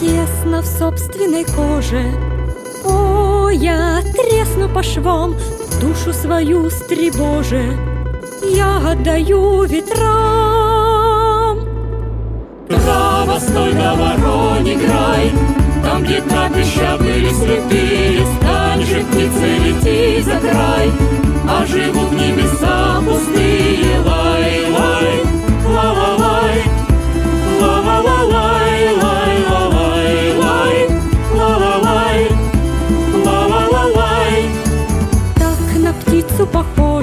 Тесно в собственной коже. О, я тресну по швам Душу свою стребоже. Я отдаю ветрам. Право, стой, на вороне край Там, где капища были святые Стань же птицей, лети за край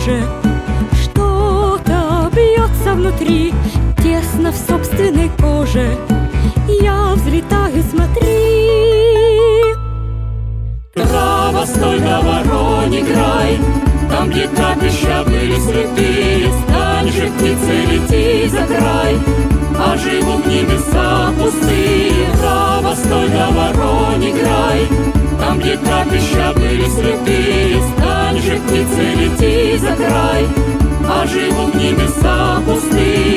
похоже Что-то бьется внутри Тесно в собственной коже. Я взлетаю, смотри. Право, стой, на вороне край Там, где капища были святые Стань же птицей, лети за край. А живут небеса Где капища были святые Стань же птицей, лети за край. А живут небеса пустые